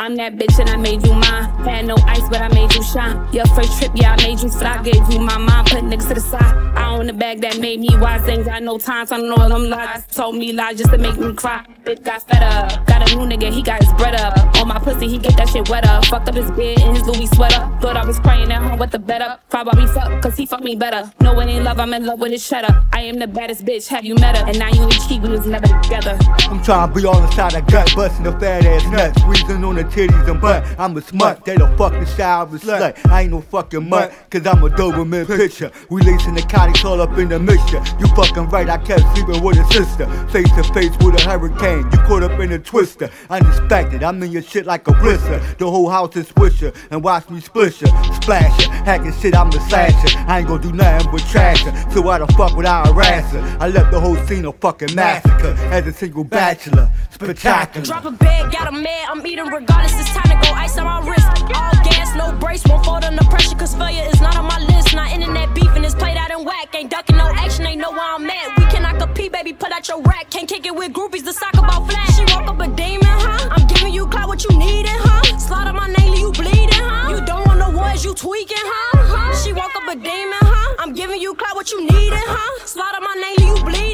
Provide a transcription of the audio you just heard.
I'm that bitch and I made you mine. Had no ice, but I made you shine. Your first trip, yeah, I made you fly. Gave you my mind, put niggas to the side. I own the bag that made me wise. Ain't got no time, so I know them lies. Told me lies just to make me cry. Bitch got fed up. Got a new nigga, he got his bread up. On my pussy, he get that shit wet up. Fucked up his bed in his Louis sweater. Thought I was crying at home with the bed up. Probably fuck, cause he fucked me better. No one in love, I'm in love with his cheddar. I am the baddest bitch, have you met her? And now you and cheat, we was never together. I'm trying to be on the side of gut, busting the fat ass nuts, squeezing on the titties and butt. I'm a smut, they the fucking shy of a slut. I ain't no fucking mutt, cause I'm a Doberman pinscher. We lacing the cottage all up in the mixture. You fucking right, I kept sleeping with a sister. Face to face with a hurricane, you caught up in a twister. Unexpected, I'm in your shit like a blister. The whole house is swisher, and watch me splisher, splasher. Hacking shit, I'm the slasher. I ain't gonna do nothing but trash her. So why the fuck would I harass her? I left the whole scene a fucking massacre as a single bachelor. Spectacular. Drop a bag, got a man, I'm eating regardless. It's time to go ice on my wrist. All gas, no brace, won't fold under pressure, cause failure is not on my list. Not internet beef and it's played out in whack. Ain't ducking no action, ain't know where I'm at baby, put out your rack. Can't kick it with groupies, the soccer ball flat. She woke up a demon, huh? I'm giving you clout, what you needin', huh? Slaughter my name, you bleeding, huh? You don't want no wars, you tweaking, huh? She woke up a demon, huh? I'm giving you clout, what you needin', huh? Slaughter my name, you bleeding.